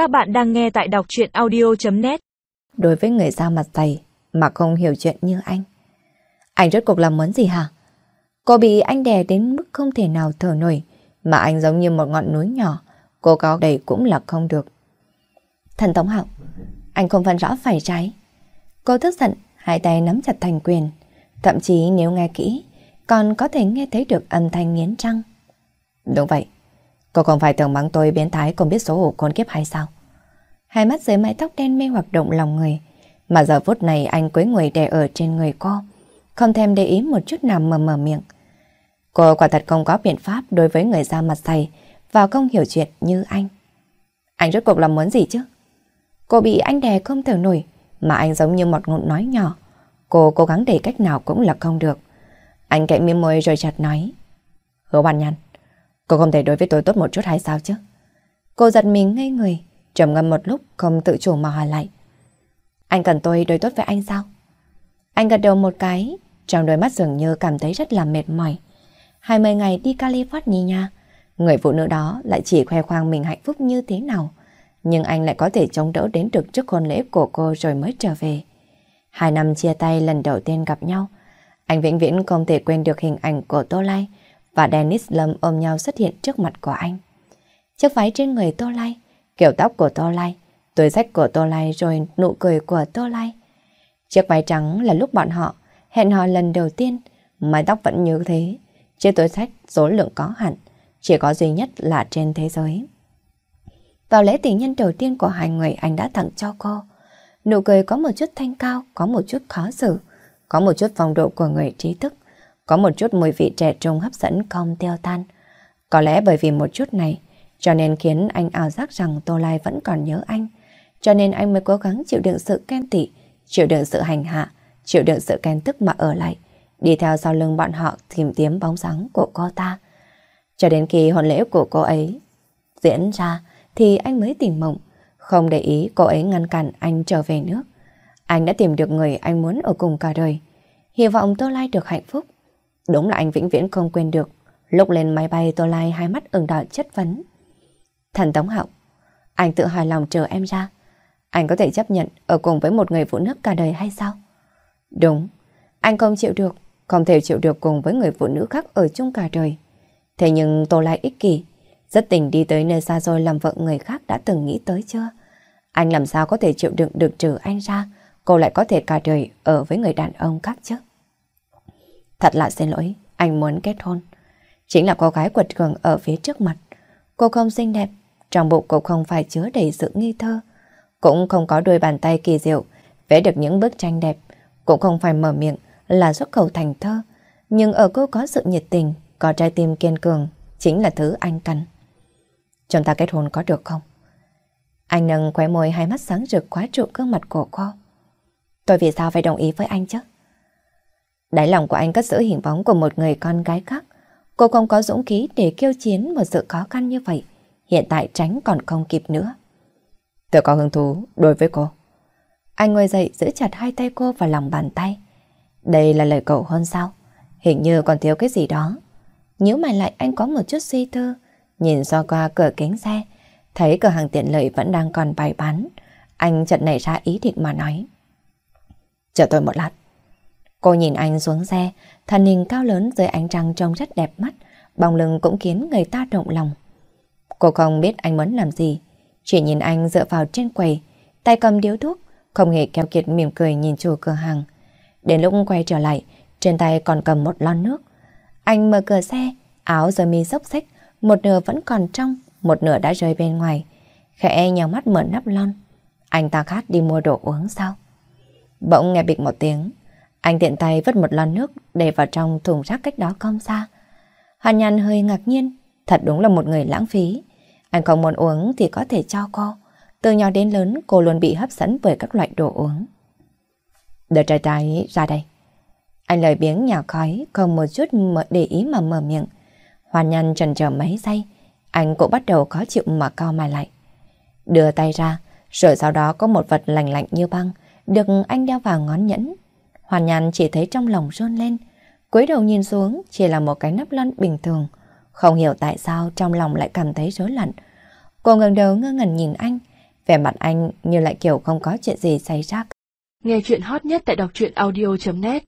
Các bạn đang nghe tại đọc chuyện audio.net Đối với người da mặt dày mà không hiểu chuyện như anh. Anh rốt cuộc làm muốn gì hả? Cô bị anh đè đến mức không thể nào thở nổi, mà anh giống như một ngọn núi nhỏ, cô có đầy cũng là không được. Thần Tống Hạo, anh không phân rõ phải trái. Cô tức giận, hai tay nắm chặt thành quyền. Thậm chí nếu nghe kỹ, còn có thể nghe thấy được âm thanh nghiến răng. Đúng vậy, cô không phải tưởng mắng tôi biến thái không biết xấu hổ khốn kiếp hay sao? Hai mắt dưới mái tóc đen mê hoạt động lòng người, mà giờ phút này anh quấy người đè ở trên người cô, không thèm để ý một chút nào mà mở miệng. Cô quả thật không có biện pháp đối với người da mặt dày và không hiểu chuyện như anh. Anh rốt cuộc là muốn gì chứ? Cô bị anh đè không thở nổi, mà anh giống như một ngụm nói nhỏ. Cô cố gắng để cách nào cũng là không được. Anh cậy miếng môi rồi chặt nói. Hứa bàn nhăn, cô không thể đối với tôi tốt một chút hay sao chứ? Cô giật mình ngây người, trầm ngâm một lúc không tự chủ mà hỏi lại. Anh cần tôi đối tốt với anh sao? Anh gật đầu một cái, trong đôi mắt dường như cảm thấy rất là mệt mỏi. 20 ngày đi California, người phụ nữ đó lại chỉ khoe khoang mình hạnh phúc như thế nào. Nhưng anh lại có thể chống đỡ đến được trước hôn lễ của cô rồi mới trở về. Hai năm chia tay lần đầu tiên gặp nhau, anh vĩnh viễn không thể quên được hình ảnh của Tô Lai và Dennis Lâm ôm nhau xuất hiện trước mặt của anh. Chiếc váy trên người Tô Lai, kiểu tóc của Tô Lai, túi sách của Tô Lai rồi nụ cười của Tô Lai. Chiếc váy trắng là lúc bọn họ hẹn hò lần đầu tiên, mái tóc vẫn như thế. Chiếc túi sách số lượng có hạn, chỉ có duy nhất là trên thế giới. Vào lễ tình nhân đầu tiên của hai người anh đã tặng cho cô. Nụ cười có một chút thanh cao, có một chút khó xử, có một chút phong độ của người trí thức, có một chút mùi vị trẻ trung hấp dẫn không tiêu tan. Có lẽ bởi vì một chút này, cho nên khiến anh ảo giác rằng Tô Lai vẫn còn nhớ anh. Cho nên anh mới cố gắng chịu đựng sự khen tị, chịu đựng sự hành hạ, chịu đựng sự khen tức mà ở lại, đi theo sau lưng bọn họ tìm kiếm bóng dáng của cô ta. Cho đến khi hôn lễ của cô ấy diễn ra thì anh mới tìm mộng, không để ý cô ấy ngăn cản anh trở về nước. Anh đã tìm được người anh muốn ở cùng cả đời. Hy vọng Tô Lai được hạnh phúc. Đúng là anh vĩnh viễn không quên được. Lúc lên máy bay Tô Lai hai mắt ửng đỏ chất vấn. Thần Tống Hậu, anh tự hài lòng chờ em ra. Anh có thể chấp nhận ở cùng với một người phụ nữ cả đời hay sao? Đúng, anh không chịu được, không thể chịu được cùng với người phụ nữ khác ở chung cả đời. Thế nhưng Tô Lai ích kỷ, rất tình đi tới nơi xa rồi làm vợ người khác đã từng nghĩ tới chưa? Anh làm sao có thể chịu đựng được trừ anh ra, cô lại có thể cả đời ở với người đàn ông khác chứ? Thật là xin lỗi, anh muốn kết hôn. Chính là cô gái quật cường ở phía trước mặt. Cô không xinh đẹp, trong bụng cô không phải chứa đầy sự nghi thơ. Cũng không có đôi bàn tay kỳ diệu, vẽ được những bức tranh đẹp. Cũng không phải mở miệng là xuất khẩu thành thơ. Nhưng ở cô có sự nhiệt tình, có trái tim kiên cường, chính là thứ anh cần. Chúng ta kết hôn có được không? Anh nâng khóe môi hai mắt sáng rực khóa trụ gương mặt của cô. Tôi vì sao phải đồng ý với anh chứ? Đáy lòng của anh cất giữ hình bóng của một người con gái khác. Cô không có dũng khí để kêu chiến một sự khó khăn như vậy. Hiện tại tránh còn không kịp nữa. Tôi có hứng thú đối với cô. Anh ngồi dậy giữ chặt hai tay cô vào lòng bàn tay. Đây là lời cầu hôn sao? Hình như còn thiếu cái gì đó. Nhớ mày lại anh có một chút suy tư. Nhìn do qua cửa kính xe, thấy cửa hàng tiện lợi vẫn đang còn bày bán. Anh chợt nảy ra ý định mà nói. Chờ tôi một lát. Cô nhìn anh xuống xe, thân hình cao lớn dưới ánh trăng trông rất đẹp mắt, bóng lưng cũng khiến người ta động lòng. Cô không biết anh muốn làm gì, chỉ nhìn anh dựa vào trên quầy, tay cầm điếu thuốc, không hề keo kiệt mỉm cười nhìn chủ cửa hàng. Đến lúc quay trở lại, trên tay còn cầm một lon nước. Anh mở cửa xe, áo sơ mi xốc xách, một nửa vẫn còn trong, một nửa đã rơi bên ngoài. Khẽ nhào mắt mở nắp lon. Anh ta khát đi mua đồ uống sao? Bỗng nghe bịch một tiếng. Anh tiện tay vứt một lon nước để vào trong thùng rác cách đó không xa. Hàn nhàn hơi ngạc nhiên, thật đúng là một người lãng phí. Anh không muốn uống thì có thể cho cô. Từ nhỏ đến lớn cô luôn bị hấp dẫn bởi các loại đồ uống. Đợi trai trai ra đây. Anh lời biếng nhỏ khói, không một chút mở để ý mà mở miệng. Hoàn nhân trần chờ mấy giây, anh cũng bắt đầu khó chịu mà co mày lại. Đưa tay ra, rồi sau đó có một vật lạnh lạnh như băng, được anh đeo vào ngón nhẫn. Hoàn nhàn chỉ thấy trong lòng rôn lên, cúi đầu nhìn xuống chỉ là một cái nắp lon bình thường. Không hiểu tại sao trong lòng lại cảm thấy rối loạn. Cô ngẩng đầu ngơ ngẩn nhìn anh, Vẻ mặt anh như lại kiểu không có chuyện gì xảy ra. Nghe chuyện hot nhất tại đọc truyện audio.net